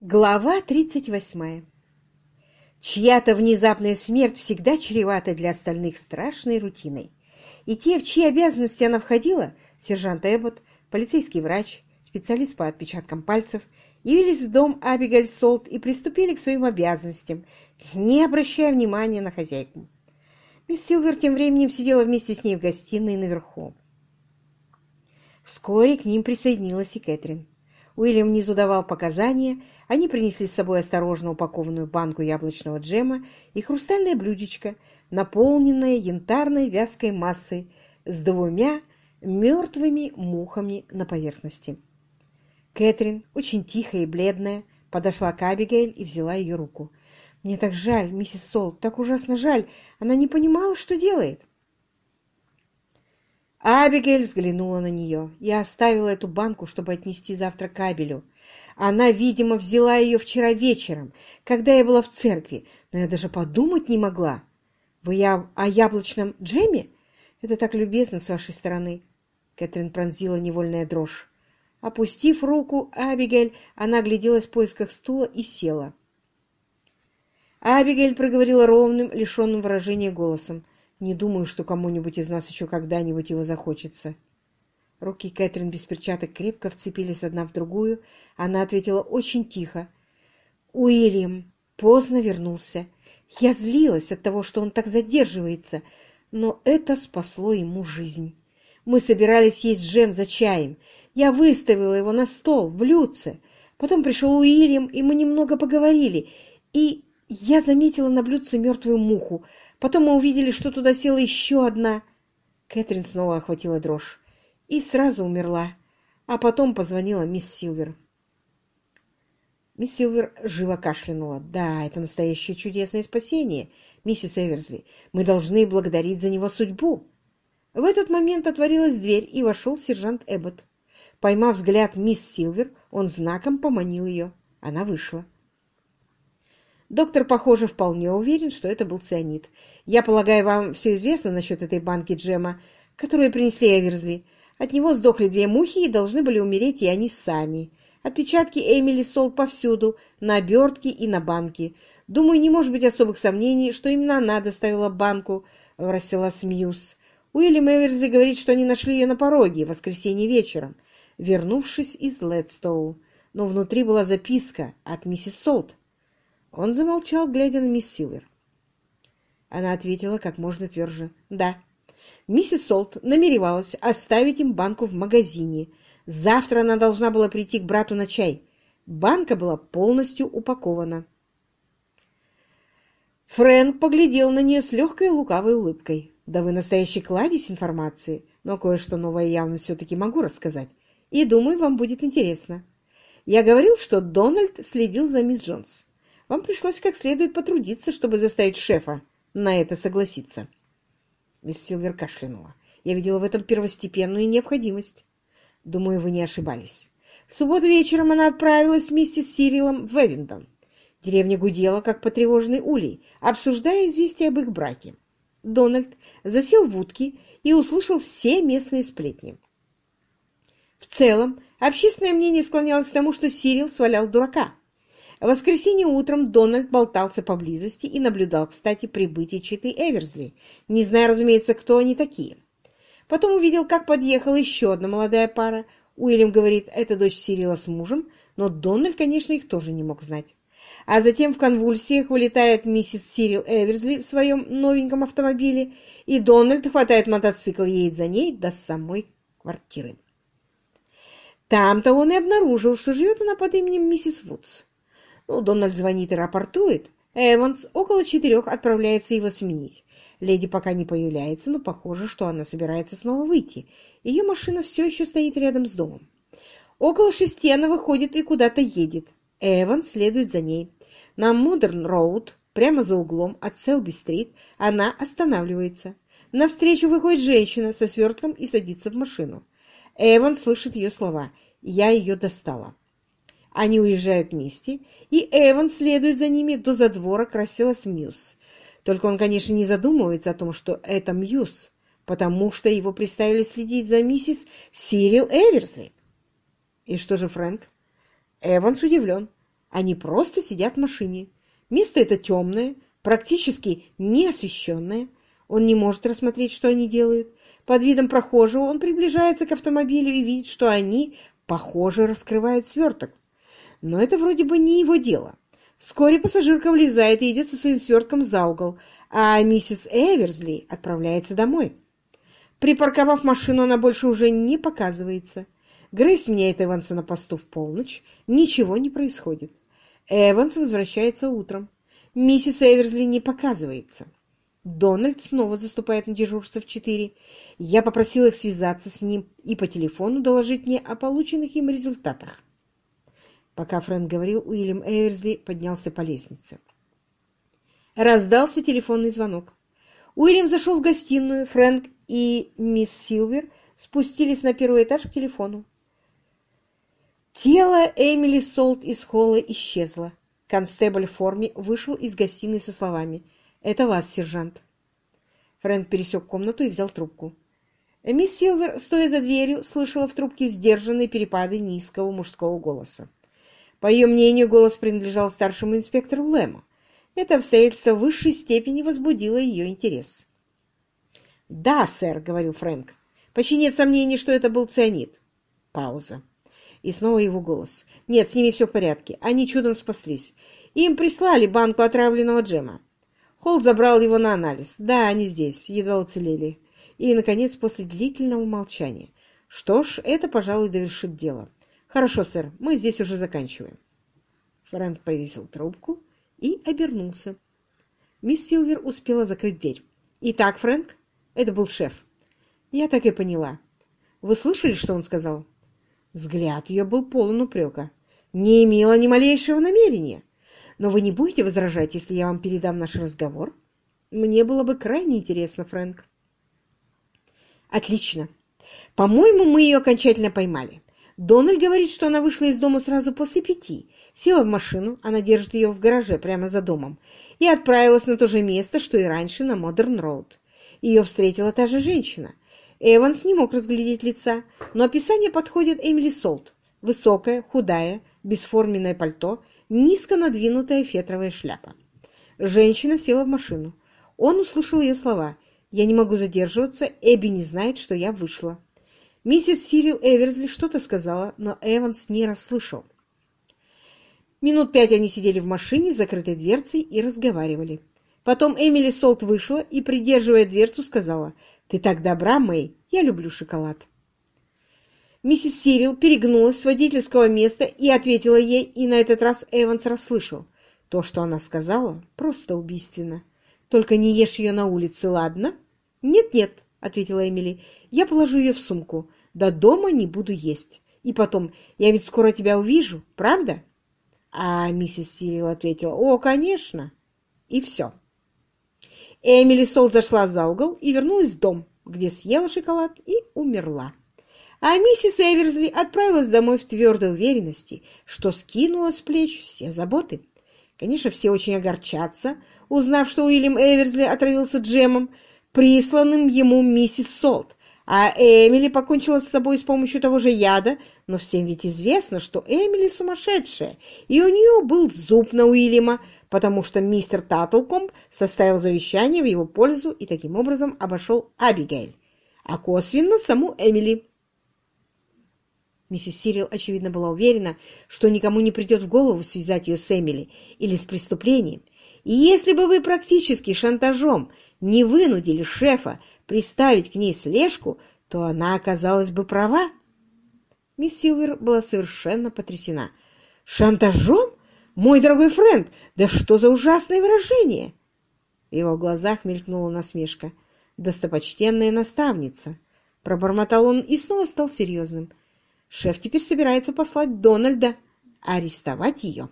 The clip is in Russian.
Глава 38. Чья-то внезапная смерть всегда чревата для остальных страшной рутиной. И те, в чьи обязанности она входила, сержант Эббот, полицейский врач, специалист по отпечаткам пальцев, явились в дом Абигаль Солт и приступили к своим обязанностям, не обращая внимания на хозяйку. Мисс Силвер тем временем сидела вместе с ней в гостиной наверху. Вскоре к ним присоединилась и Кэтрин. Уильям внизу давал показания, они принесли с собой осторожно упакованную банку яблочного джема и хрустальное блюдечко, наполненное янтарной вязкой массой с двумя мертвыми мухами на поверхности. Кэтрин, очень тихая и бледная, подошла к Абигейль и взяла ее руку. «Мне так жаль, миссис Солт, так ужасно жаль. Она не понимала, что делает». Абигель взглянула на нее. Я оставила эту банку, чтобы отнести завтра кабелю. Она, видимо, взяла ее вчера вечером, когда я была в церкви, но я даже подумать не могла. Вы я о яблочном джеме? Это так любезно с вашей стороны. Кэтрин пронзила невольная дрожь. Опустив руку Абигель, она гляделась в поисках стула и села. Абигель проговорила ровным, лишенным выражения голосом. Не думаю, что кому-нибудь из нас еще когда-нибудь его захочется. Руки Кэтрин без перчаток крепко вцепились одна в другую. Она ответила очень тихо. «Уильям поздно вернулся. Я злилась от того, что он так задерживается, но это спасло ему жизнь. Мы собирались есть джем за чаем. Я выставила его на стол, в блюдце. Потом пришел Уильям, и мы немного поговорили. И я заметила на блюдце мертвую муху. Потом мы увидели, что туда села еще одна. Кэтрин снова охватила дрожь. И сразу умерла. А потом позвонила мисс Силвер. Мисс Силвер живо кашлянула. «Да, это настоящее чудесное спасение, миссис Эверсли. Мы должны благодарить за него судьбу». В этот момент отворилась дверь, и вошел сержант Эббот. Поймав взгляд мисс Силвер, он знаком поманил ее. Она вышла. Доктор, похоже, вполне уверен, что это был цианид. Я полагаю, вам все известно насчет этой банки джема, которую принесли Эверсли. От него сдохли две мухи и должны были умереть и они сами. Отпечатки Эмили Сол повсюду, на обертке и на банке. Думаю, не может быть особых сомнений, что именно она доставила банку в Расселас Мьюз. Уильям Эверсли говорит, что они нашли ее на пороге в воскресенье вечером, вернувшись из Ледстоу. Но внутри была записка от миссис Солт. Он замолчал, глядя на мисс Силвер. Она ответила как можно тверже. «Да, миссис Солт намеревалась оставить им банку в магазине. Завтра она должна была прийти к брату на чай. Банка была полностью упакована». Фрэнк поглядел на нее с легкой лукавой улыбкой. «Да вы настоящий кладезь информации, но кое-что новое я вам все-таки могу рассказать, и думаю, вам будет интересно. Я говорил, что Дональд следил за мисс Джонс. Вам пришлось как следует потрудиться, чтобы заставить шефа на это согласиться. Мисс Силвер кашлянула. Я видела в этом первостепенную необходимость. Думаю, вы не ошибались. В субботу вечером она отправилась вместе с Сирилом в Эвиндон. Деревня гудела, как потревоженный улей, обсуждая известия об их браке. Дональд засел в утке и услышал все местные сплетни. В целом, общественное мнение склонялось к тому, что Сирил свалял дурака, в воскресенье утром Дональд болтался поблизости и наблюдал, кстати, прибытие читы Эверсли, не зная, разумеется, кто они такие. Потом увидел, как подъехала еще одна молодая пара. Уильям говорит, это дочь Сирила с мужем, но Дональд, конечно, их тоже не мог знать. А затем в конвульсиях вылетает миссис Сирил Эверсли в своем новеньком автомобиле, и Дональд хватает мотоцикл едет за ней до самой квартиры. Там-то он и обнаружил, что живет она под именем миссис Вудс. Ну, Дональд звонит и рапортует. Эванс около четырех отправляется его сменить. Леди пока не появляется, но похоже, что она собирается снова выйти. Ее машина все еще стоит рядом с домом. Около шести она выходит и куда-то едет. Эван следует за ней. На Модерн-Роуд, прямо за углом от Селби-стрит, она останавливается. Навстречу выходит женщина со свертком и садится в машину. Эванс слышит ее слова. «Я ее достала». Они уезжают вместе, и Эванс следует за ними до задворок Расселас Мьюз. Только он, конечно, не задумывается о том, что это Мьюз, потому что его приставили следить за миссис Сирил Эверсли. И что же Фрэнк? Эванс удивлен. Они просто сидят в машине. Место это темное, практически неосвещенное. Он не может рассмотреть, что они делают. Под видом прохожего он приближается к автомобилю и видит, что они, похоже, раскрывают сверток. Но это вроде бы не его дело. Вскоре пассажирка влезает и идет со своим свертком за угол, а миссис Эверсли отправляется домой. Припарковав машину, она больше уже не показывается. Грейс меняет Эванса на посту в полночь. Ничего не происходит. Эванс возвращается утром. Миссис Эверсли не показывается. Дональд снова заступает на дежурство в четыре. Я попросил их связаться с ним и по телефону доложить мне о полученных им результатах. Пока Фрэнк говорил, Уильям Эверсли поднялся по лестнице. Раздался телефонный звонок. Уильям зашел в гостиную, Фрэнк и мисс Силвер спустились на первый этаж к телефону. Тело Эмили Солт из холла исчезло. Констебль в форме вышел из гостиной со словами «Это вас, сержант». Фрэнк пересек комнату и взял трубку. Мисс Силвер, стоя за дверью, слышала в трубке сдержанные перепады низкого мужского голоса. По ее мнению, голос принадлежал старшему инспектору Лэму. Это обстоятельство в высшей степени возбудило ее интерес. «Да, сэр», — говорил Фрэнк. «Почти нет сомнений, что это был цианид». Пауза. И снова его голос. «Нет, с ними все в порядке. Они чудом спаслись. Им прислали банку отравленного джема. Холл забрал его на анализ. Да, они здесь, едва уцелели. И, наконец, после длительного молчания. Что ж, это, пожалуй, довершит дело. Хорошо, сэр, мы здесь уже заканчиваем. Фрэнк повесил трубку и обернулся. Мисс Силвер успела закрыть дверь. «Итак, Фрэнк, это был шеф». «Я так и поняла. Вы слышали, что он сказал?» Взгляд ее был полон упрека. «Не имела ни малейшего намерения. Но вы не будете возражать, если я вам передам наш разговор? Мне было бы крайне интересно, Фрэнк». «Отлично. По-моему, мы ее окончательно поймали. Дональд говорит, что она вышла из дома сразу после пяти, села в машину, она держит ее в гараже прямо за домом, и отправилась на то же место, что и раньше на Модерн-Роуд. Ее встретила та же женщина — Эванс не мог разглядеть лица, но описание подходит Эмили Солт. Высокая, худая, бесформенное пальто, низко надвинутая фетровая шляпа. Женщина села в машину. Он услышал ее слова. «Я не могу задерживаться, Эбби не знает, что я вышла». Миссис Сирил Эверсли что-то сказала, но Эванс не расслышал. Минут пять они сидели в машине с закрытой дверцей и разговаривали. Потом Эмили Солт вышла и, придерживая дверцу, сказала, «Ты так добра, Мэй, я люблю шоколад». Миссис Сирил перегнулась с водительского места и ответила ей, и на этот раз Эванс расслышал. То, что она сказала, просто убийственно. «Только не ешь ее на улице, ладно?» «Нет-нет», — ответила Эмили, — «я положу ее в сумку. До дома не буду есть. И потом, я ведь скоро тебя увижу, правда?» А миссис Сирил ответила, «О, конечно!» И все. Эмили Сол зашла за угол и вернулась в дом, где съела шоколад и умерла. А миссис Эверсли отправилась домой в твердой уверенности, что скинула с плеч все заботы. Конечно, все очень огорчатся, узнав, что Уильям Эверсли отравился джемом, присланным ему миссис Солт, а Эмили покончила с собой с помощью того же яда, но всем ведь известно, что Эмили сумасшедшая, и у нее был зуб на Уильяма, потому что мистер Таттлкомб составил завещание в его пользу и таким образом обошел Абигейль, а косвенно саму Эмили. Миссис Сирил, очевидно, была уверена, что никому не придет в голову связать ее с Эмили или с преступлением. И если бы вы практически шантажом не вынудили шефа приставить к ней слежку, то она оказалась бы права. Мисс Силвер была совершенно потрясена. «Шантажом? «Мой дорогой Фрэнк, да что за ужасное выражение!» В его глазах мелькнула насмешка. «Достопочтенная наставница!» Пробормотал он и снова стал серьезным. «Шеф теперь собирается послать Дональда арестовать ее».